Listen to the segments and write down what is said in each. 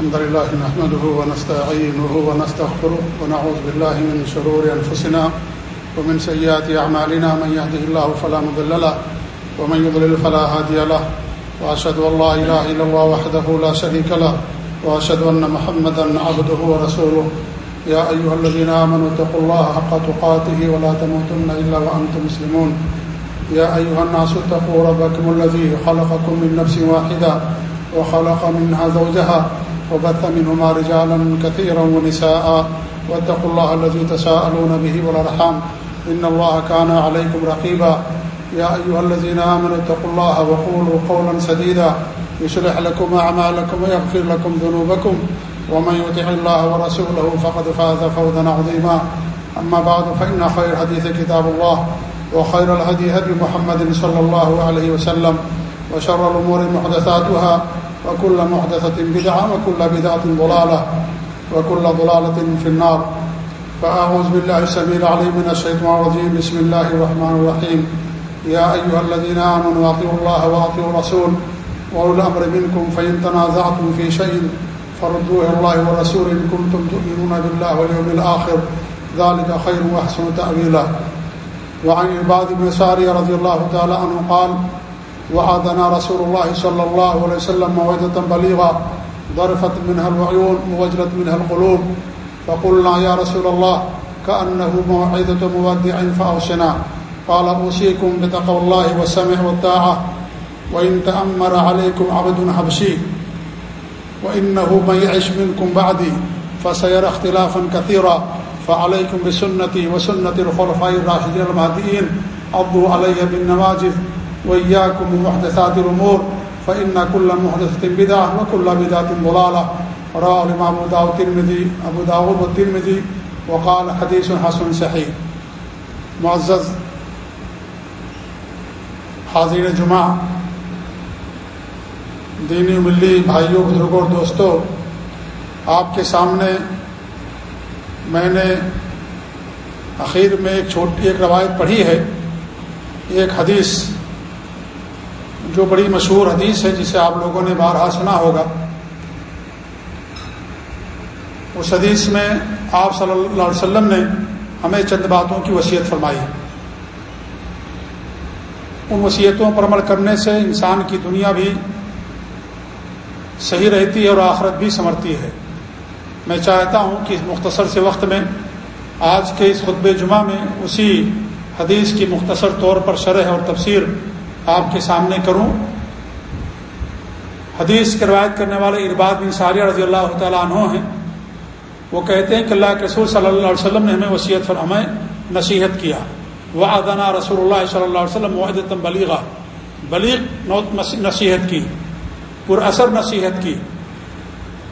الحمد لله نحمده ونستعينه ونستغفره ونعوذ بالله من شرور أنفسنا ومن سيئات أعمالنا من يهده الله فلا مضل له ومن يضلل فلا هادي له وأشهد أن لا إله إلا الله وحده لا شريك له وأشهد أن محمدا عبده ورسوله يا أيها الذين آمنوا اتقوا الله حق تقاته ولا تموتن إلا وأنتم مسلمون يا أيها الناس اتقوا ربكم الذي خلقكم من نفس واحدة وخلق منها زوجها وبث منهما رجالا كثيرا ونساء واتقوا الله الذي تساءلون به والأرحام إن الله كان عليكم رقيبا يا أيها الذين آمنوا اتقوا الله وقولوا قولا سديدا يشرح لكم أعمالكم ويغفر لكم ذنوبكم ومن يطع الله ورسوله فقد فاز فوزا عظيما أما بعد فإن خير حديث كتاب الله وخير الهدي هدي محمد صلى الله عليه وسلم وشر الأمور محدثاتها وكل محدثة بدعة وكل بدعة ضلالة وكل ضلالة في النار. فأعوذ بالله السميع العليم من الشيطان الرجيم. بسم الله الرحمن الرحيم. يا أيها الذين آمنوا أطيعوا الله وأطيعوا الرسول وأولو الأمر منكم. فإن تنازعتم في شيء فردوه الله ورسول إن كنتم تؤمنون بالله واليوم الآخر. ذلك خير وأحسن تأويلا. وعن عباد بن ساري رضي الله تعالى عنه قال وعدنا رسول الله صلى الله عليه وسلم موعدة بليغة ضرفت منها العيون ووجلت منها القلوب. فقلنا يا رسول الله، كأنه موعدة مودع فأوصنا قال، أوصيكم بتقوى الله والسمع والطاعة. وإن تأمر عليكم عبد حبشي، وإنه من يعش منكم بعدي، فسيرى اختلافا كثيرا. فعليكم بسنتي وسنة الخلفاء الراشدين المهديين، عضوا علي بالنواجذ. وإياكم بمحدثات الأمور، فإن كل محدثة بدعة وكل بدعة ضلالة. رواه الإمام داود الترمذي، أبو داود والترمذي وقال حديث حسن صحيح. معزز حاضر جمعہ، دینی ملی بھائیوں، بزرگوں اور دوستوں، آپ کے سامنے میں نے اخیر میں ایک چھوٹی، ایک روایت پڑھی ہے، ایک حدیث جو بڑی مشہور حدیث ہے جسے آپ لوگوں نے بارہا سنا ہوگا، اس حدیث میں آپ صلی اللہ علیہ وسلم نے ہمیں چند باتوں کی وصیت فرمائی۔ ان وصیتوں پر عمل کرنے سے انسان کی دنیا بھی صحیح رہتی ہے اور آخرت بھی سمرتی ہے۔ میں چاہتا ہوں کہ اس مختصر سے وقت میں آج کے اس خطب جمعہ میں اسی حدیث کی مختصر طور پر شرح اور تفسیر آپ کے سامنے کروں۔ حدیث کی روایت کرنے والے ارباد بن ساریہ رضی اللہ تعالیٰ عنہ ہیں۔ وہ کہتے ہیں کہ اللہ کے رسول صلی اللہ علیہ وسلم نے ہمیں وصیت پر ہمیں نصیحت کیا۔ وہ رسول اللہ صلی اللہ علیہ وسلم معدتم بلیغہ بلیغ نوت نصیحت کی، پر اثر نصیحت کی۔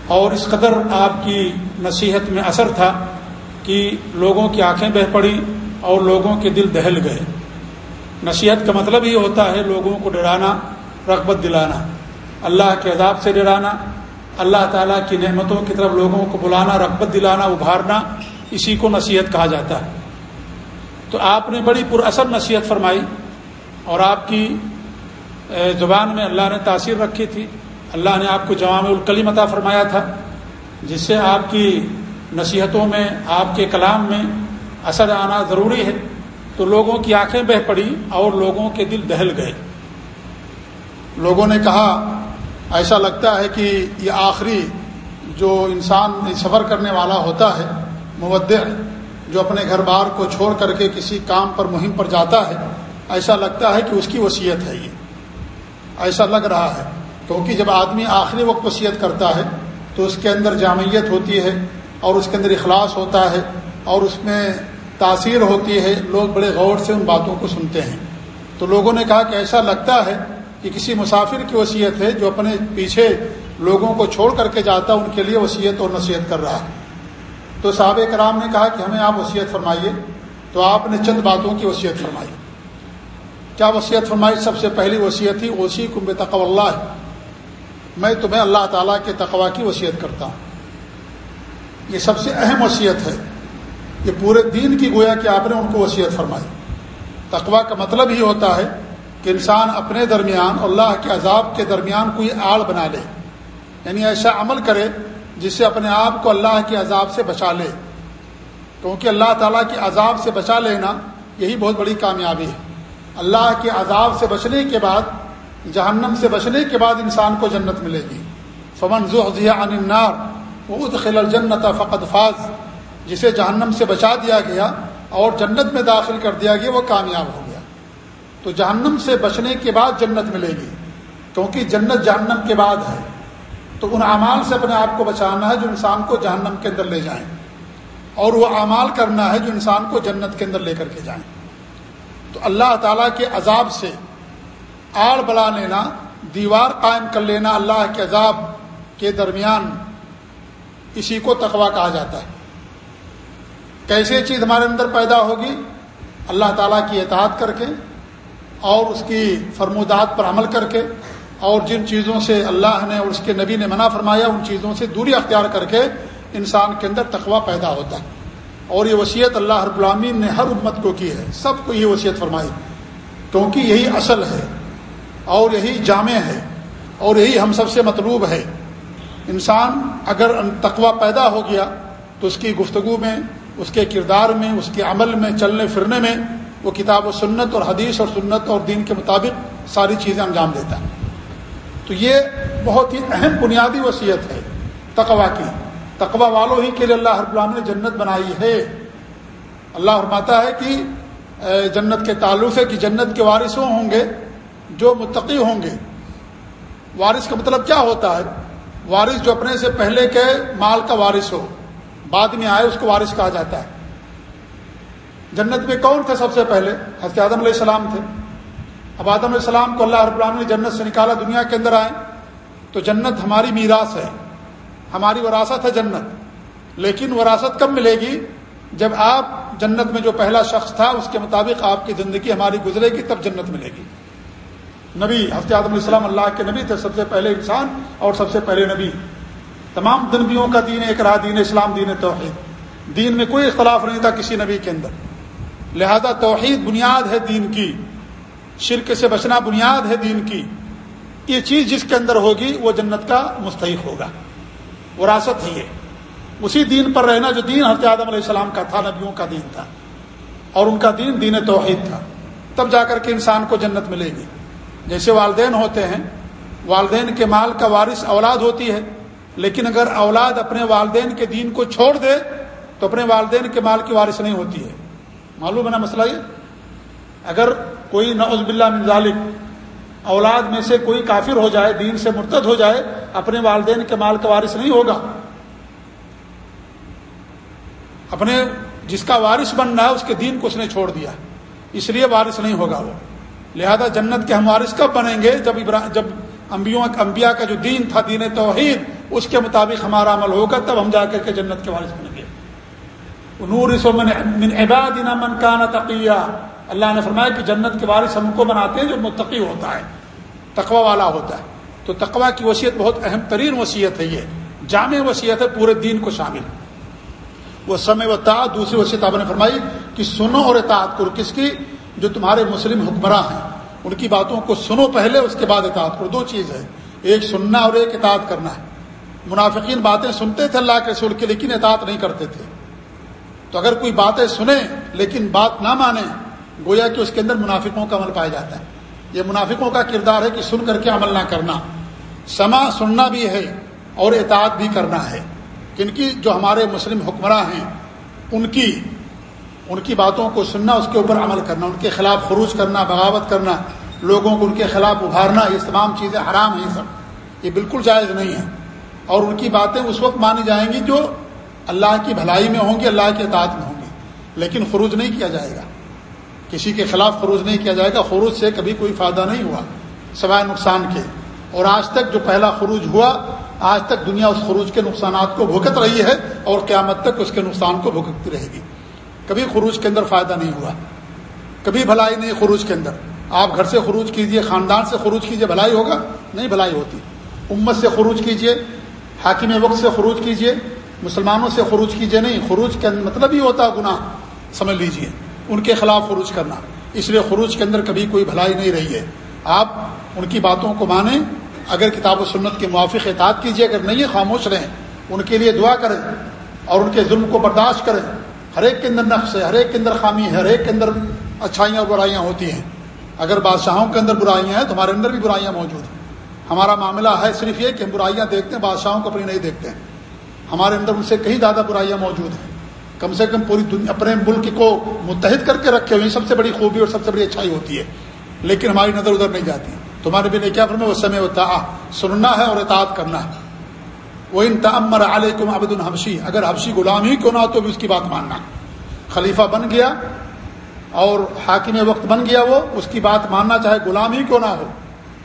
اور اس قدر آپ کی نصیحت میں اثر تھا کہ لوگوں کی آنکھیں بہ پڑی اور لوگوں کے دل دہل گئے۔ نصیحت کا مطلب یہ ہوتا ہے لوگوں کو ڈرانا، رغبت دلانا، اللہ کے عذاب سے ڈرانا، اللہ تعالیٰ کی نعمتوں کی طرف لوگوں کو بلانا، رغبت دلانا، ابھارنا، اسی کو نصیحت کہا جاتا ہے۔ تو آپ نے بڑی پر اثر نصیحت فرمائی اور آپ کی زبان میں اللہ نے تاثیر رکھی تھی۔ اللہ نے آپ کو جوام الکلیم عطا فرمایا تھا، جس سے آپ کی نصیحتوں میں، آپ کے کلام میں اثر آنا ضروری ہے۔ تو لوگوں کی آنکھیں بہ پڑی اور لوگوں کے دل دہل گئے۔ لوگوں نے کہا، ایسا لگتا ہے کہ یہ آخری جو انسان سفر کرنے والا ہوتا ہے، مودع، جو اپنے گھر بار کو چھوڑ کر کے کسی کام پر، مہم پر جاتا ہے، ایسا لگتا ہے کہ اس کی وصیت ہے یہ۔ ایسا لگ رہا ہے، کیونکہ جب آدمی آخری وقت وصیت کرتا ہے، تو اس کے اندر جامعیت ہوتی ہے اور اس کے اندر اخلاص ہوتا ہے اور اس میں تاثیر ہوتی ہے، لوگ بڑے غور سے ان باتوں کو سنتے ہیں۔ تو لوگوں نے کہا کہ ایسا لگتا ہے کہ کسی مسافر کی وصیت ہے جو اپنے پیچھے لوگوں کو چھوڑ کر کے جاتا ہے ان کے لیے وصیت اور نصیحت کر رہا۔ ہے تو صحابہ کرام نے کہا کہ ہمیں آپ وصیت فرمائیے۔ تو آپ نے چند باتوں کی وصیت فرمائی۔ کیا وصیت فرمائی؟ سب سے پہلی وصیت تھی اوسی کمب تقو اللہ۔ میں تمہیں اللہ تعالیٰ کے تقوا کی وصیت کرتا ہوں۔ یہ سب سے اہم وصیت ہے۔ یہ پورے دین کی گویا کہ آپ نے ان کو وصیت فرمائی۔ تقوا کا مطلب ہی ہوتا ہے کہ انسان اپنے درمیان اللہ کے عذاب کے درمیان کوئی آڑ بنا لے۔ یعنی ایسا عمل کرے جس سے اپنے آپ کو اللہ کے عذاب سے بچا لے۔ کیونکہ اللہ تعالیٰ کے عذاب سے بچا لینا یہی بہت بڑی کامیابی ہے۔ اللہ کے عذاب سے بچنے کے بعد، جہنم سے بچنے کے بعد انسان کو جنت ملے گی۔ فمن ضحیہ عن النار وہ خل الجنت فقط فاض جسے جہنم سے بچا دیا گیا اور جنت میں داخل کر دیا گیا، وہ کامیاب ہو گیا۔ تو جہنم سے بچنے کے بعد جنت ملے گی، کیونکہ جنت جہنم کے بعد ہے۔ تو ان اعمال سے اپنے آپ کو بچانا ہے جو انسان کو جہنم کے اندر لے جائیں، اور وہ اعمال کرنا ہے جو انسان کو جنت کے اندر لے کر کے جائیں۔ تو اللہ تعالیٰ کے عذاب سے آڑ بڑا لینا، دیوار قائم کر لینا اللہ کے عذاب کے درمیان اسی کو تقوا کہا جاتا ہے۔ کیسے چیز ہمارے اندر پیدا ہوگی؟ اللہ تعالیٰ کی اطاعت کر کے اور اس کی فرمودات پر عمل کر کے اور جن چیزوں سے اللہ نے اور اس کے نبی نے منع فرمایا، ان چیزوں سے دوری اختیار کر کے انسان کے اندر تقوا پیدا ہوتا ہے۔ اور یہ وصیت اللہ رب العامین نے ہر امت کو کی ہے۔ سب کو یہ وصیت فرمائی۔ کیونکہ یہی اصل ہے اور یہی جامع ہے اور یہی ہم سب سے مطلوب ہے۔ انسان اگر تقوا پیدا ہو گیا تو اس کی گفتگو میں اس کے کردار میں، اس کے عمل میں، چلنے، پھرنے میں، وہ کتاب و سنت اور حدیث اور سنت اور دین کے مطابق ساری چیزیں انجام دیتا ہے۔ تو یہ بہت ہی اہم بنیادی وصیت ہے تقوا کی۔ تقوا والوں ہی کے لیے اللہ رب العالمین نے جنت بنائی ہے۔ اللہ فرماتا ہے کہ جنت کے تعلق ہے کہ جنت کے وارثوں ہوں گے جو متقی ہوں گے۔ وارث کا مطلب کیا ہوتا ہے؟ وارث جو اپنے سے پہلے کے مال کا وارث ہو۔ بعد میں آئے اس کو وارث کہا جاتا ہے۔ جنت میں کون تھے سب سے پہلے؟ حضرت آدم علیہ السلام تھے۔ اب آدم علیہ السلام کو اللہ رب العالمین نے جنت سے نکالا، دنیا کے اندر آئے۔ تو جنت ہماری میراث ہے۔ ہماری وراثت ہے جنت۔ لیکن وراثت کب ملے گی؟ جب آپ جنت میں جو پہلا شخص تھا، اس کے مطابق آپ کی زندگی ہماری گزرے گی، تب جنت ملے گی۔ نبی، حضرت آدم علیہ السلام اللہ کے نبی تھے، سب سے پہلے انسان اور سب سے پہلے نبی۔ تمام نبیوں کا دین ایک راہ دین اسلام دین توحید۔ دین میں کوئی اختلاف نہیں تھا کسی نبی کے اندر۔ لہذا توحید بنیاد ہے دین کی۔ شرک سے بچنا بنیاد ہے دین کی۔ یہ چیز جس کے اندر ہوگی، وہ جنت کا مستحق ہوگا۔ وراثت ہی ہے اسی دین پر رہنا جو دین حضرت آدم علیہ السلام کا تھا، نبیوں کا دین تھا۔ اور ان کا دین دین توحید تھا۔ تب جا کر کے انسان کو جنت ملے گی۔ جیسے والدین ہوتے ہیں، والدین کے مال کا وارث اولاد ہوتی ہے۔ لیکن اگر اولاد اپنے والدین کے دین کو چھوڑ دے، تو اپنے والدین کے مال کی وارث نہیں ہوتی ہے۔ معلوم ہے نا مسئلہ یہ؟ اگر کوئی نعوذ باللہ من ذالک اولاد میں سے کوئی کافر ہو جائے، دین سے مرتد ہو جائے، اپنے والدین کے مال کا وارث نہیں ہوگا۔ اپنے جس کا وارث بننا ہے، اس کے دین کو اس نے چھوڑ دیا۔ اس لیے وارث نہیں ہوگا وہ۔ لہذا جنت کے ہم وارث کب بنیں گے؟ جب جب انبیوں، انبیاء کا جو دین تھا، دین توحید اس کے مطابق ہمارا عمل ہوگا، تب ہم جا کر کے جنت کے وارث بنیں گے۔ نور من عبادنا من کان تقیہ اللہ نے فرمایا کہ جنت کے وارث ہم کو بناتے ہیں جو متقی ہوتا ہے تقوا والا ہوتا ہے۔ تو تقوا کی وصیت بہت اہم ترین وصیت ہے یہ۔ جامع وصیت ہے، پورے دین کو شامل۔ وہ سمے و تا دوسری وصیت آپ نے فرمائی کہ سنو اور اطاعت کرو۔ کس کی؟ جو تمہارے مسلم حکمراں ہیں۔ ان کی باتوں کو سنو پہلے، اس کے بعد اطاعت کرو۔ دو چیز ہے۔ ایک سننا اور ایک اطاعت کرنا ہے۔ منافقین باتیں سنتے تھے اللہ کے رسول کے، لیکن اطاعت نہیں کرتے تھے۔ تو اگر کوئی باتیں سنیں لیکن بات نہ مانے گویا کہ اس کے اندر منافقوں کا عمل پایا جاتا ہے۔ یہ منافقوں کا کردار ہے کہ سن کر کے عمل نہ کرنا۔ سما سننا بھی ہے اور اطاعت بھی کرنا ہے۔ کن کی؟ جو ہمارے مسلم حکمراں ہیں، ان کی ان کی باتوں کو سننا، اس کے اوپر عمل کرنا، ان کے خلاف خروج کرنا، بغاوت کرنا، لوگوں کو ان کے خلاف ابھارنا، یہ تمام چیزیں حرام ہیں سب۔ یہ بالکل جائز نہیں ہے اور ان کی باتیں اس وقت مانی جائیں گی جو اللہ کی بھلائی میں ہوں گی، اللہ کے اطاعت میں ہوں گی۔ لیکن خروج نہیں کیا جائے گا۔ کسی کے خلاف خروج نہیں کیا جائے گا۔ خروج سے کبھی کوئی فائدہ نہیں ہوا، سوائے نقصان کے۔ اور آج تک جو پہلا خروج ہوا، آج تک دنیا اس خروج کے نقصانات کو بھگت رہی ہے اور قیامت تک اس کے نقصان کو بھگتتی رہے گی۔ کبھی خروج کے اندر فائدہ نہیں ہوا۔ کبھی بھلائی نہیں خروج کے اندر۔ آپ گھر سے خروج کیجیے، خاندان سے خروج کیجیے، بھلائی ہوگا؟ نہیں بھلائی ہوتی۔ امت سے خروج کیجیے۔ حاکم وقت سے خروج کیجیے، مسلمانوں سے خروج کیجیے نہیں، خروج کے مطلب ہی ہوتا گناہ، سمجھ لیجیے، ان کے خلاف خروج کرنا۔ اس لیے خروج کے اندر کبھی کوئی بھلائی نہیں رہی ہے۔ آپ ان کی باتوں کو مانیں، اگر کتاب و سنت کے موافق اطاعت کیجیے اگر نہیں خاموش رہیں۔ ان کے لیے دعا کریں اور ان کے ظلم کو برداشت کریں۔ ہر ایک کے اندر نقص ہے، ہر ایک کے اندر خامی ہے، ہر ایک کے اندر اچھائیاں اور برائیاں ہوتی ہیں۔ اگر بادشاہوں کے اندر برائیاں ہیں، تو ہمارے اندر بھی برائیاں موجود ہیں۔ ہمارا معاملہ ہے صرف یہ کہ ہم برائیاں دیکھتے ہیں، بادشاہوں کو اپنی نہیں دیکھتے ہیں۔ ہمارے اندر ان سے کہیں زیادہ برائیاں موجود ہیں۔ کم سے کم پوری دنیا، اپنے ملک کو متحد کر کے رکھے ہوئے سب سے بڑی خوبی اور سب سے بڑی اچھائی ہوتی ہے۔ لیکن ہماری نظر ادھر نہیں جاتی۔ تمہارے بھی نے کیا فرما وہ سمے ہوتا سننا ہے اور اطاعت کرنا ہے۔ وہ ان تمر علیکم عبد الحبشی اگر حبشی غلام ہی کیوں نہ ہو تو بھی اس کی بات ماننا۔ خلیفہ بن گیا اور حاکم وقت بن گیا وہ، اس کی بات ماننا چاہے غلام ہی کیوں نہ ہو۔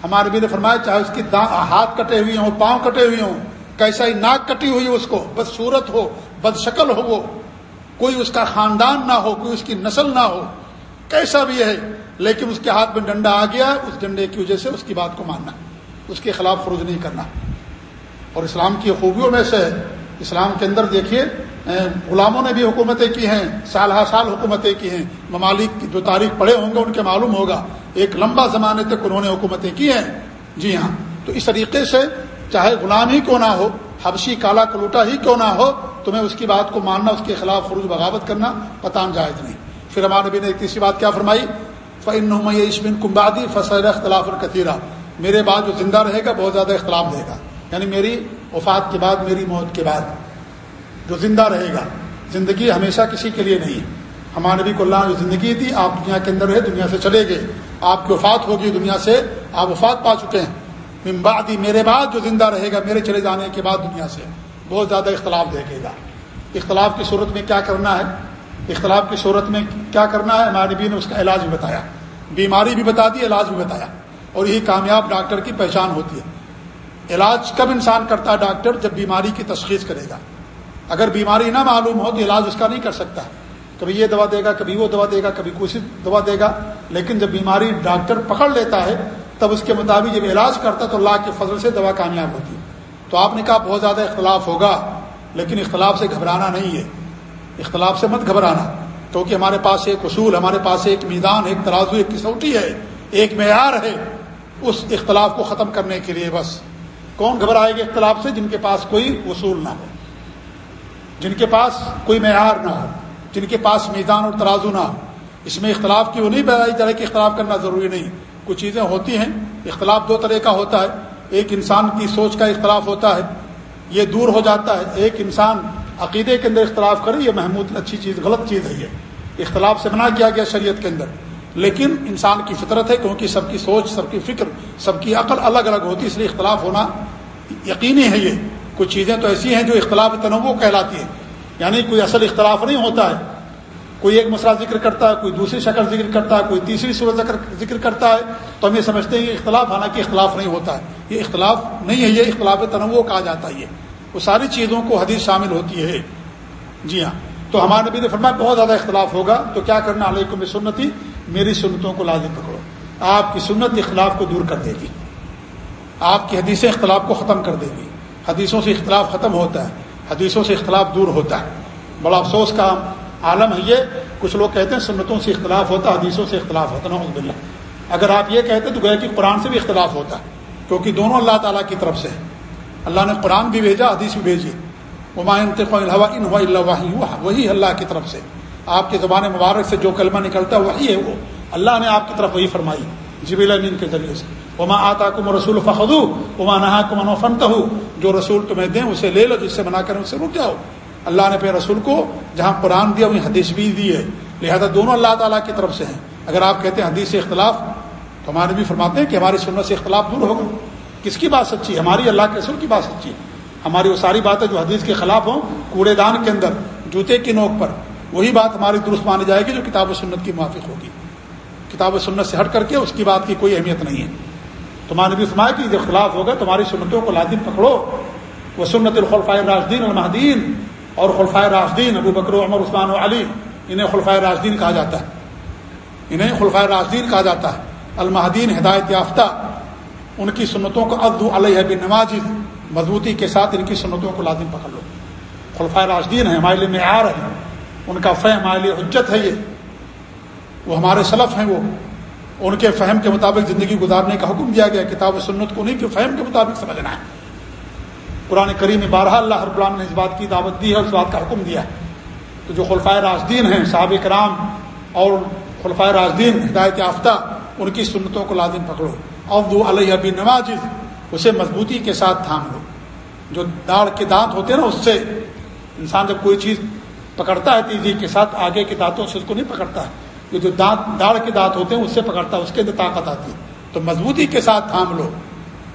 ہمارے بھی نے فرمایا چاہے اس کی ہاتھ کٹے ہوئے ہوں، پاؤں کٹے ہوئے ہوں، کیسا ہی ناک کٹی ہوئی اس کو، بد صورت ہو، بد شکل ہو وہ، کوئی اس کا خاندان نہ ہو، کوئی اس کی نسل نہ ہو، کیسا بھی ہے، لیکن اس کے ہاتھ میں ڈنڈا آ گیا، اس ڈنڈے کی وجہ سے اس کی بات کو ماننا، اس کے خلاف فروج نہیں کرنا۔ اور اسلام کی خوبیوں میں سے اسلام کے اندر دیکھیے غلاموں نے بھی حکومتیں کی ہیں، سال ہر سال حکومتیں کی ہیں۔ ممالک جو تاریخ پڑے ہوں گے، ان کے معلوم ہوگا۔ ایک لمبا زمانے تک انہوں نے حکومتیں کی ہیں۔ جی ہاں تو اس طریقے سے چاہے غلام ہی کیوں نہ ہو، حبشی کالا کلوٹا ہی کیوں نہ ہو، تمہیں اس کی بات کو ماننا، اس کے خلاف فروج بغاوت کرنا پتان جائز نہیں۔ پھر ہمارے نبی نے تیسری بات کیا فرمائی؟ فن عشمن کمبادی فصل اختلاف القطیرہ میرے بعد جو زندہ رہے گا، بہت زیادہ اختلاف دے گا۔ یعنی میری وفات کے بعد، میری موت کے بعد، جو زندہ رہے گا۔ زندگی ہمیشہ کسی کے لیے نہیں۔ ہمارے نبی کو اللہ جو زندگی تھی آپ دنیا کے اندر رہے، دنیا سے چلے گئے۔ آپ کی وفات ہوگی، دنیا سے آپ وفات پا چکے ہیں۔ ممبادی میرے بعد جو زندہ رہے گا، میرے چلے جانے کے بعد دنیا سے۔ بہت زیادہ اختلاف دیکھے گا۔ اختلاف کی صورت میں کیا کرنا ہے؟ اختلاف کی صورت میں کیا کرنا ہے؟ ہمارے نبی نے اس کا علاج بھی بتایا۔ بیماری بھی بتا دی، علاج بھی بتایا۔ اور یہی کامیاب ڈاکٹر کی پہچان ہوتی ہے۔ علاج کب انسان کرتا ہے ڈاکٹر؟ جب بیماری کی تشخیص کرے گا۔ اگر بیماری نہ معلوم ہو تو علاج اس کا نہیں کر سکتا۔ کبھی یہ دوا دے گا، کبھی وہ دوا دے گا، کبھی کچھ دوا دے گا۔ لیکن جب بیماری ڈاکٹر پکڑ لیتا ہے، تب اس کے مطابق جب علاج کرتا تو اللہ کے فضل سے دوا کامیاب ہوتی تو آپ نے کہا بہت زیادہ اختلاف ہوگا، لیکن اختلاف سے گھبرانا نہیں ہے۔ اختلاف سے مت گھبرانا۔ کیونکہ ہمارے پاس ایک اصول، ہمارے پاس ایک میدان، ایک ترازو، ایک کسوٹی ہے، ایک معیار ہے۔ اس اختلاف کو ختم کرنے کے لیے بس۔ کون گھبرائے گا اختلاف سے جن کے پاس کوئی اصول نہ ہو؟ جن کے پاس کوئی معیار نہ ہو، جن کے پاس میدان اور ترازو نہ ہو۔ اس میں اختلاف کی وہ نہیں بتائی جائے کہ اختلاف کرنا ضروری نہیں؟ کچھ چیزیں ہوتی ہیں، اختلاف دو طرح کا ہوتا ہے۔ ایک انسان کی سوچ کا اختلاف ہوتا ہے، یہ دور ہو جاتا ہے۔ ایک انسان عقیدے کے اندر اختلاف کرے، یہ محمود اچھی چیز، غلط چیز ہے یہ۔ اختلاف سے منع کیا گیا شریعت کے اندر۔ لیکن انسان کی فطرت ہے کیونکہ سب کی سوچ، سب کی فکر، سب کی عقل الگ الگ ہوتی ہے، اس لیے اختلاف ہونا یقینی ہے یہ۔ کچھ چیزیں تو ایسی ہیں جو اختلاف تنوع کہلاتی ہیں۔ یعنی کوئی اصل اختلاف نہیں ہوتا ہے۔ کوئی ایک مسئلہ ذکر کرتا ہے، کوئی دوسری شکل ذکر کرتا ہے، کوئی تیسری صورت ذکر کرتا ہے۔ تو ہم یہ سمجھتے ہیں کہ اختلاف، حالانکہ اختلاف نہیں ہوتا ہے۔ یہ اختلاف نہیں ہے، یہ اختلاف تنوع کہا جاتا ہے یہ۔ وہ ساری چیزوں کو حدیث شامل ہوتی ہے۔ جی ہاں۔ تو ہمارے نبی نے فرمایا، بہت زیادہ اختلاف ہوگا۔ تو کیا کرنا علیکم سنتی میری سنتوں کو لازم پکڑو۔ آپ کی سنت اختلاف کو دور کر دے گی۔ آپ کی حدیثیں اختلاف کو ختم کر دے گی۔ حدیثوں سے اختلاف ختم ہوتا ہے۔ حدیثوں سے اختلاف دور ہوتا ہے۔ بڑا افسوس کا عالم ہے یہ۔ کچھ لوگ کہتے ہیں سنتوں سے اختلاف ہوتا، حدیثوں سے اختلاف ہوتا۔ نحمد اللہ اگر آپ یہ کہتے تو گئے کہ قرآن سے بھی اختلاف ہوتا ہے کیونکہ دونوں اللہ تعالیٰ کی طرف سے۔ اللہ نے قرآن بھی بھیجا، حدیث بھی بھیجی۔ وہی اللہ کی طرف سے۔ آپ کے زبان مبارک سے جو کلمہ نکلتا ہے وہی ہے وہ۔ اللہ نے آپ کی طرف وہی فرمائی۔ جبیل امین کے ذریعے سے۔ وما آتا کم رسول فخو وما نہا کم فنت جو رسول تمہیں دیں اسے لے لو، جس سے منع کریں اس سے رک جاؤ۔ اللہ نے پہ رسول کو جہاں قرآن دیا، وہیں حدیث بھی دی ہے۔ لہذا دونوں اللہ تعالیٰ کی طرف سے ہیں۔ اگر آپ کہتے ہیں حدیث سے اختلاف، تو ہمارے بھی فرماتے ہیں کہ ہماری سنت سے اختلاف دور ہوگا۔ کس کی بات سچی؟ ہے ہماری اللہ کے رسول کی بات سچی۔ ہے ہماری وہ ساری باتیں جو حدیث کے خلاف ہوں، کوڑے دان کے اندر، جوتے کی نوک پر۔ وہی بات ہماری درست مانی جائے گی جو کتاب و سنت کی موافق ہوگی۔ کتاب و سنت سے ہٹ کر کے اس کی بات کی کوئی اہمیت نہیں ہے۔ تمہارے بھی فرمایا کہ جب خلاف ہوگا تمہاری سنتوں کو لازم پکڑو۔ وہ سنت الخلفۂ راجدین المحدین اور خلفۂ راجدین ابو بکر عمر، عثمان و علی، انہیں خلفۂ راجدین کہا جاتا ہے۔ انہیں خلفۂ راجدین کہا جاتا ہے۔ المحدین ہدایت یافتہ، ان کی سنتوں کو ادو علیہ بن نماز مضبوطی کے ساتھ ان کی سنتوں کو لازم پکڑ لو۔ خلفۂ راجدین ہیں، ہمارے لیے معیار ہے ان کا فہم ہمارے لیے حجت ہے یہ۔ وہ ہمارے سلف ہیں وہ۔ ان کے فہم کے مطابق زندگی گزارنے کا حکم دیا گیا۔ کتاب و سنت کو نہیں، کہ فہم کے مطابق سمجھنا ہے۔ قرآن کریم میں بارہ اللہ ہر غلام نے اس بات کی دعوت دی ہے اور اس بات کا حکم دیا ہے۔ تو جو خلفۂ راجدین ہیں صحاب کرام اور خلفۂ راجدین ہدایت یافتہ، ان کی سنتوں کو لازم پکڑو۔ ابدو علیہ ابی نواز اسے مضبوطی کے ساتھ تھام لو۔ جو داڑھ کے دانت ہوتے ہیں نا، اس سے انسان جب کوئی چیز پکڑتا ہے تیزی کے ساتھ، آگے کے دانتوں سے اس کو نہیں پکڑتا ہے۔ یہ جو دانت، داڑھ کے دانت ہوتے ہیں، اس سے پکڑتا ہے، اس کے اندر طاقت آتی ہے۔ تو مضبوطی کے ساتھ تھام لو۔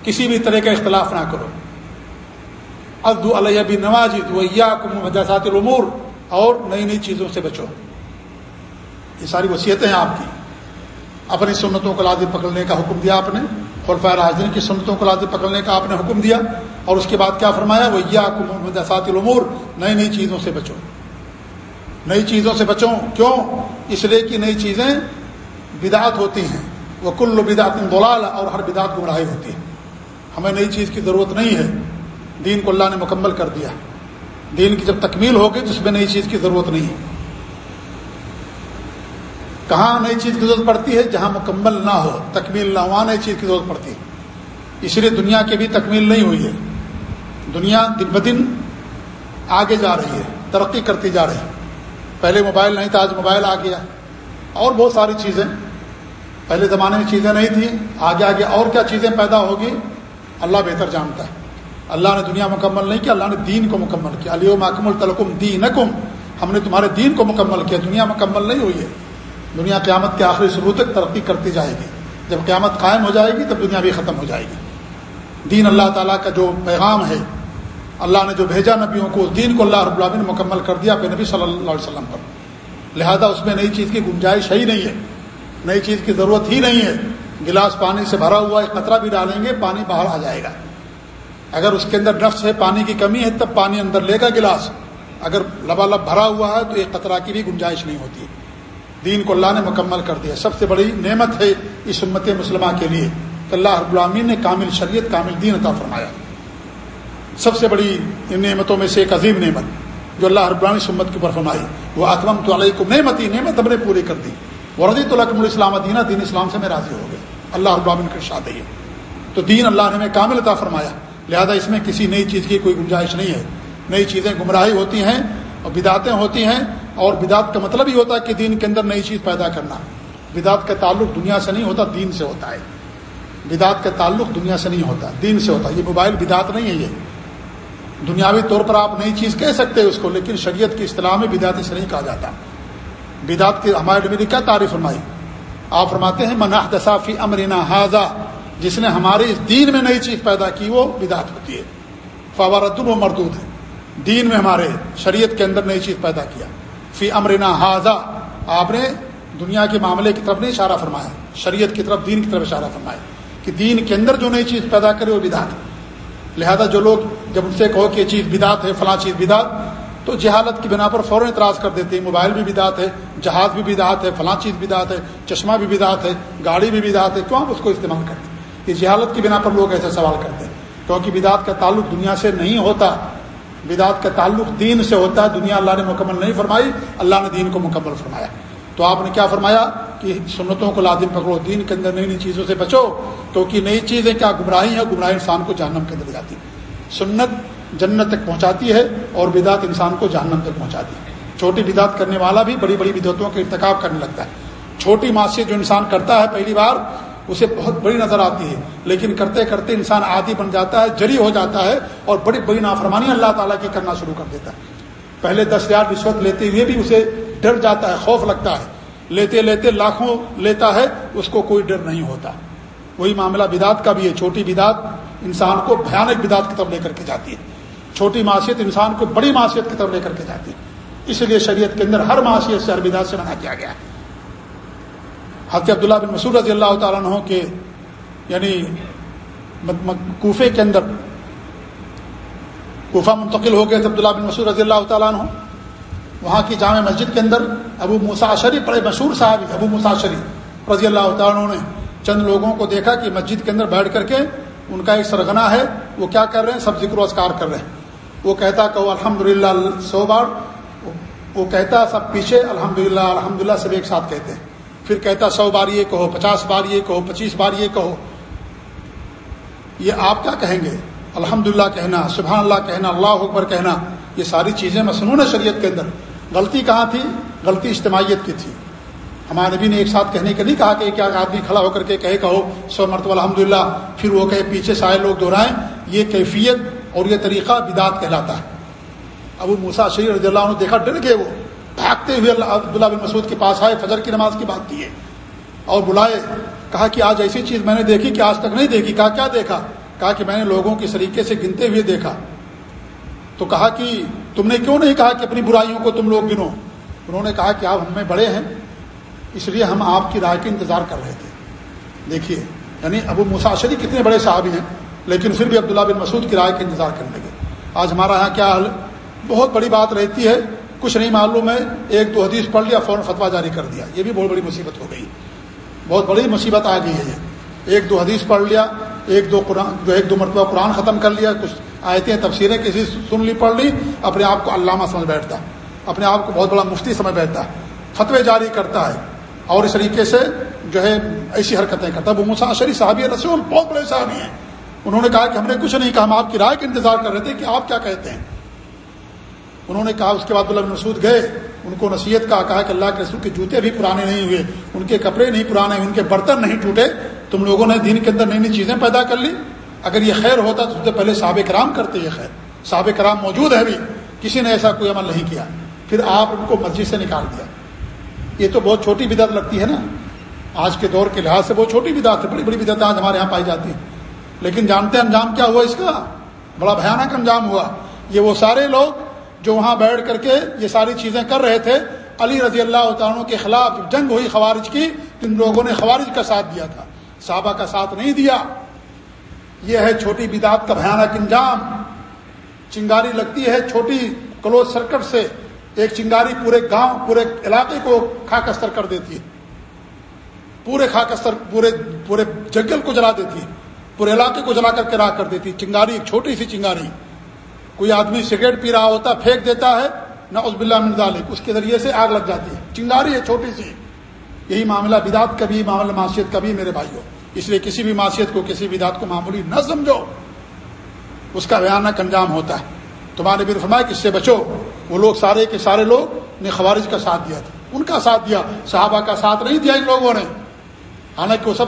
کسی بھی طرح کا اختلاف نہ کرو۔ ادو علیہ بھی نواز مجاسات العمور اور نئی نئی چیزوں سے بچو۔ یہ ساری وصیتیں ہیں آپ کی۔ اپنی سنتوں کو لازم پکڑنے کا حکم دیا آپ نے۔ خلفۂ راجدین کی سنتوں کو لازم پکڑنے کا آپ نے حکم دیا۔ اور اس کے بعد کیا فرمایا؟ وہ یا مجاسات العمور نئی نئی چیزوں سے بچو۔ نئی چیزوں سے بچوں، کیوں؟ اس لیے کہ نئی چیزیں بدعت ہوتی ہیں۔ وہ کل بدعت بلال اور ہر بدعت گمراہی ہوتی ہے۔ ہمیں نئی چیز کی ضرورت نہیں ہے۔ دین کو اللہ نے مکمل کر دیا۔ دین کی جب تکمیل ہوگی تو اس میں نئی چیز کی ضرورت نہیں ہے۔ کہاں نئی چیز کی ضرورت پڑتی ہے؟ جہاں مکمل نہ ہو، تکمیل نہ وہاں نئی چیز کی ضرورت پڑتی ہے۔ اس لیے دنیا کی بھی تکمیل نہیں ہوئی ہے۔ دنیا دن بدن آگے جا رہی ہے، ترقی کرتی جا رہی ہے۔ پہلے موبائل نہیں تھا، آج موبائل آ گیا۔ اور بہت ساری چیزیں۔ پہلے زمانے میں چیزیں نہیں تھیں، آگے آگے اور کیا چیزیں پیدا ہوگی؟ اللہ بہتر جانتا ہے۔ اللہ نے دنیا مکمل نہیں کیا، اللہ نے دین کو مکمل کیا۔ علی محکم الطلقم دین ہم نے تمہارے دین کو مکمل کیا، دنیا مکمل نہیں ہوئی ہے۔ دنیا قیامت کے آخری شروع تک ترقی کرتی جائے گی۔ جب قیامت قائم ہو جائے گی، تب دنیا بھی ختم ہو جائے گی۔ دین اللہ تعالیٰ کا جو پیغام ہے اللہ نے جو بھیجا نبیوں کو، اس دین کو اللہ رب العالمین نے مکمل کر دیا پہ نبی صلی اللہ علیہ وسلم پر۔ لہذا اس میں نئی چیز کی گنجائش ہی نہیں ہے۔ نئی چیز کی ضرورت ہی نہیں ہے۔ گلاس پانی سے بھرا ہوا ایک قطرہ بھی ڈالیں گے، پانی باہر آ جائے گا۔ اگر اس کے اندر نفس ہے، پانی کی کمی ہے، تب پانی اندر لے گا گلاس۔ اگر لبا لب بھرا ہوا ہے، تو ایک قطرہ کی بھی گنجائش نہیں ہوتی۔ دین کو اللہ نے مکمل کر دیا۔ سب سے بڑی نعمت ہے اس امت مسلمہ کے لیے۔ کہ اللہ رب العالمین نے کامل شریعت، کامل دین عطا فرمایا۔ سب سے بڑی ان نعمتوں میں سے ایک عظیم نعمت جو اللہ رب سمت کے اوپر فرمائی وہ آتمم تو علیہ کو نعمت ہی نعمت ہم نے پوری کر دی۔ ورزی تو لکم الاسلام دینہ دین اسلام سے میں راضی ہو گئے۔ اللہ رب العالمین کے شاد ہے تو دین اللہ نے ہمیں کامل عطا فرمایا۔ لہذا اس میں کسی نئی چیز کی کوئی گنجائش نہیں ہے۔ نئی چیزیں گمراہی ہوتی ہیں اور بدعتیں ہوتی ہیں اور بدعت کا مطلب ہی ہوتا ہے کہ دین کے اندر نئی چیز پیدا کرنا۔ بدعت کا تعلق دنیا سے نہیں ہوتا، دین سے ہوتا ہے۔ بدعت کا تعلق دنیا سے نہیں ہوتا، دین سے ہوتا ہے۔ یہ موبائل بدعت نہیں ہے یہ۔ دنیاوی طور پر آپ نئی چیز کہہ سکتے ہیں اس کو، لیکن شریعت کی اصطلاح میں بدعت سے نہیں کہا جاتا۔ بدعت کی ہمارے نے کیا تعریف فرمائی؟ آپ فرماتے ہیں مناح دسافی امرینا حاضہ جس نے ہمارے اس دین میں نئی چیز پیدا کی، وہ بدعت ہوتی ہے۔ فوارت و مردود ہے۔ دین میں ہمارے شریعت کے اندر نئی چیز پیدا کیا۔ فی امرنا حاضہ آپ نے دنیا کے معاملے کی طرف نہیں اشارہ فرمایا، شریعت کی طرف، دین کی طرف اشارہ فرمایا کہ دین کے اندر جو نئی چیز پیدا کرے، وہ بدعت لہذا جو لوگ جب ان سے کہو کہ یہ چیز بدعت ہے، فلاں چیز بدعت، تو جہالت کی بنا پر فوراً اعتراض کر دیتے ہیں، موبائل بھی بدعت ہے، جہاز بھی بدعت ہے، فلاں چیز بدعت ہے، چشمہ بھی بدعت ہے، گاڑی بھی بدعت ہے، کیوں آپ اس کو استعمال کرتے ہیں؟ کہ جہالت کی بنا پر لوگ ایسے سوال کرتے ہیں، کیونکہ بدعت کا تعلق دنیا سے نہیں ہوتا، بدعت کا تعلق دین سے ہوتا ہے، دنیا اللہ نے مکمل نہیں فرمائی، اللہ نے دین کو مکمل فرمایا۔ تو آپ نے کیا فرمایا؟ کہ سنتوں کو لازم پکڑو، دین کے اندر نئی نئی چیزوں سے بچو کیونکہ نئی چیزیں کیا گمراہی ہیں، گمراہی انسان کو جہنم کے اندر جاتی سنت جنت تک پہنچاتی ہے اور بدعت انسان کو جہنم تک پہنچاتی ہے۔ چھوٹی بدعت کرنے والا بھی بڑی بڑی بدعتوں کے ارتکاب کرنے لگتا ہے۔ چھوٹی معاشیت جو انسان کرتا ہے پہلی بار، اسے بہت بڑی نظر آتی ہے۔ لیکن کرتے کرتے انسان عادی بن جاتا ہے، جری ہو جاتا ہے اور بڑی بڑی نافرمانی اللہ تعالیٰ کی کرنا شروع کر دیتا ہے۔ پہلے دس ہزار رشوت لیتے ہوئے بھی اسے ڈر جاتا ہے، خوف لگتا ہے۔ لیتے لیتے لاکھوں لیتا ہے، اس کو کوئی ڈر نہیں ہوتا۔ وہی معاملہ بدعت کا بھی ہے، چھوٹی بدعت انسان کو بھیانک بدعت کی طرف لے کر کے جاتی ہے۔ چھوٹی معاشیت انسان کو بڑی معاشیت کی طرف لے کر کے جاتی ہے۔ اس لیے شریعت کے اندر ہر معاشیت سے ہر بدعت سے منع کیا گیا ہے۔ حضرت عبداللہ بن مسعود رضی اللہ تعالیٰ عنہ کے یعنی کوفے کے اندر کوفہ منتقل ہو گئے تھے عبداللہ بن مسعود رضی اللہ تعالیٰ عنہ۔ وہاں کی جامع مسجد کے اندر ابو مساشری بڑے مشہور صاحب ابو مساشری رضی اللہ تعالیٰ نے چند لوگوں کو دیکھا کہ مسجد کے اندر بیٹھ کر کے ان کا ایک سرگنا ہے، وہ کیا کر رہے ہیں؟ سب ذکر و اذکار کر رہے ہیں۔ وہ کہتا کہ الحمد للہ سو بار، وہ کہتا سب پیچھے الحمد للہ الحمد للہ سب ایک ساتھ کہتے ہیں۔ پھر کہتا سو بار یہ کہو، پچاس بار یہ کہو، پچیس بار یہ کہو۔ یہ آپ کیا کہیں گے؟ الحمد للہ کہنا، سبحان اللہ کہنا، اللہ اکبر کہنا۔ یہ ساری چیزیں مصنون شریعت کے اندر۔ غلطی کہاں تھی؟ غلطی اجتماعیت کی تھی۔ ہمارے نبی نے ایک ساتھ کہنے کے نہیں کہا کہ کیا آدمی کھڑا ہو کر کے کہے کہو سو مرتبہ الحمد للہ پھر وہ کہے پیچھے سارے لوگ دہرائیں۔ یہ کیفیت اور یہ طریقہ بدعت کہلاتا ہے۔ ابو موسا شریف رضی اللہ عنہ دیکھا، ڈر گئے وہ۔ بھاگتے ہوئے عبداللہ بن مسعود کے پاس آئے، فجر کی نماز کی بات کی ہے۔ اور بلائے، کہا کہ آج ایسی چیز میں نے دیکھی کہ آج تک نہیں دیکھی۔ کہا، کیا دیکھا؟ کہا کہ میں نے لوگوں کے طریقے سے گنتے ہوئے دیکھا۔ تو کہا کہ تم نے کیوں نہیں کہا کہ اپنی برائیوں کو تم لوگ گنو؟ انہوں نے کہا کہ آپ ہم میں بڑے ہیں، اس لیے ہم آپ کی رائے کا انتظار کر رہے تھے۔ دیکھیے یعنی ابو مساشری کتنے بڑے صحابی ہیں، لیکن پھر بھی عبداللہ بن مسعود کی رائے کا انتظار کرنے لگے۔ آج ہمارا یہاں کیا حل؟ بہت بڑی بات رہتی ہے، کچھ نہیں معلوم ہے، ایک دو حدیث پڑھ لیا، فوراً فتوا جاری کر دیا۔ یہ بھی بہت بڑی مصیبت ہو گئی۔ بہت بڑی مصیبت آ گئی ہے یہ۔ ایک دو حدیث پڑھ لیا ایک دو قرآن جو ایک دو مرتبہ قرآن ختم کر لیا، کچھ آیتیں، تفسیریں کسی سن لی، پڑھ لی، اپنے آپ کو علامہ سمجھ بیٹھتا، اپنے آپ کو بہت بڑا مفتی سمجھ بیٹھتا، فتوے جاری کرتا ہے۔ اور اس طریقے سے جو ہے ایسی حرکتیں کرتا ہے۔ وہ مساشری صحابی رسول بہت بڑے صحابی ہیں۔ انہوں نے کہا کہ ہم نے کچھ نہیں کہا، ہم آپ کی رائے کا انتظار کر رہے تھے کہ آپ کیا کہتے ہیں۔ انہوں نے کہا، اس کے بعد اللہ مسعود گئے۔ ان کو نصیحت کا کہا کہ اللہ کے رسول کے جوتے بھی پرانے نہیں ہوئے، ان کے کپڑے نہیں پرانے، ان کے برتن نہیں ٹوٹے۔ تم لوگوں نے دین کے اندر نئی نئی چیزیں پیدا کر لی۔ اگر یہ خیر ہوتا تو سب سے پہلے صحابہ کرام کرتے یہ خیر۔ صحابہ کرام موجود ہے بھی۔ کسی نے ایسا کوئی عمل نہیں کیا۔ پھر آپ ان کو مسجد سے نکال دیا۔ یہ تو بہت چھوٹی بدعت لگتی ہے نا۔ آج کے دور کے لحاظ سے بہت چھوٹی بدعت ہے۔ بڑی بڑی بدعت آج ہمارے یہاں پائی جاتی ہیں۔ لیکن جانتے ہیں انجام کیا ہوا اس کا؟ بڑا بھیانک انجام ہوا۔ یہ وہ سارے لوگ جو وہاں بیٹھ کر کے یہ ساری چیزیں کر رہے تھے۔ علی رضی اللہ تعالیٰ کے خلاف جنگ ہوئی خوارج کی۔ ان لوگوں نے خوارج کا ساتھ دیا تھا۔ صحابہ کا ساتھ نہیں دیا۔ یہ ہے چھوٹی بدعت کا بھیانک انجام۔ چنگاری لگتی ہے چھوٹی کلوز سرکٹ سے۔ ایک چنگاری پورے گاؤں، پورے علاقے کو خاکستر کر دیتی ہے۔ پورے خاکستر، پورے پورے جنگل کو جلا دیتی ہے۔ پورے علاقے کو جلا کر کے راہ کر دیتی ہے۔ چنگاری ایک چھوٹی سی چنگاری۔ کوئی آدمی سگریٹ پی رہا ہوتا، پھینک دیتا ہے نہ اس بلّہ ذالک، اس کے ذریعے سے آگ لگ جاتی ہے۔ چنگاری ہے چھوٹی سی۔ یہی معاملہ بدعت کا بھی معاملہ معاشیت کا بھی میرے بھائیوں اس لیے کسی بھی معاشیت کو، کسی بدعت کو معمولی نہ سمجھو۔ اس کا بھیانک انجام ہوتا ہے۔ تمہارے بھی فرمایا کہ اس سے بچو۔ وہ لوگ سارے کے سارے لوگ نے خوارج کا ساتھ دیا تھا۔ ان کا ساتھ دیا۔ صحابہ کا ساتھ نہیں دیا ان لوگوں نے۔ حالانکہ وہ سب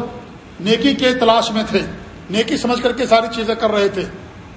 نیکی کے تلاش میں تھے۔ نیکی سمجھ کر کے ساری چیزیں کر رہے تھے۔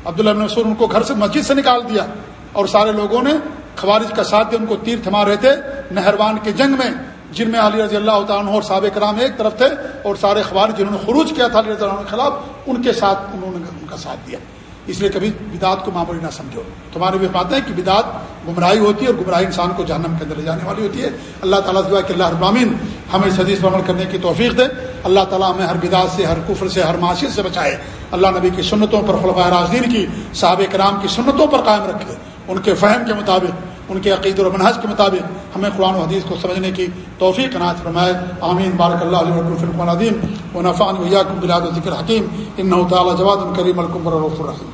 عبداللہ بن مسعود ان کو گھر سے مسجد سے نکال دیا اور سارے لوگوں نے خوارج کا ساتھ دیا۔ ان کو تیر تھما رہے تھے نہروان کے جنگ میں۔ جن میں علی رضی اللہ تعالیٰ اور سابق کرام ایک طرف تھے اور سارے خوارج جنہوں نے خروج کیا تھا علی رضی اللہ کے خلاف، ان کے ساتھ انہوں نے ان کا ساتھ دیا۔ اس لیے کبھی بدعت کو معمولی نہ سمجھو۔ تمہارے بھی بات ہے کہ بدعت گمراہی ہوتی ہے اور گمراہی انسان کو جہنم کے اندر لے جانے والی ہوتی ہے۔ اللہ تعالیٰ دعا کہ اللہ ابامین ہمیں اس حدیث پر عمل کرنے کی توفیق دے۔ اللہ تعالیٰ ہمیں ہر بدعت سے، ہر کفر سے، ہر معاشیت سے بچائے۔ اللہ نبی کی سنتوں پر خلفۂ راجدین کی، صحابہ کرام کی سنتوں پر قائم رکھے۔ ان کے فہم کے مطابق ان کے عقید اور منحص کے مطابق ہمیں قرآن و حدیث کو سمجھنے کی توفیق عنایت فرمائے۔ آمین۔ بارک اللہ علیہ فرقان عدیم و نفان ویا کم بلاد ذکر حکیم ان تعالیٰ جواد الکریم الکمر الرحیم۔